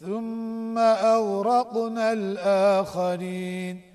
ثم أورقنا الآخرين.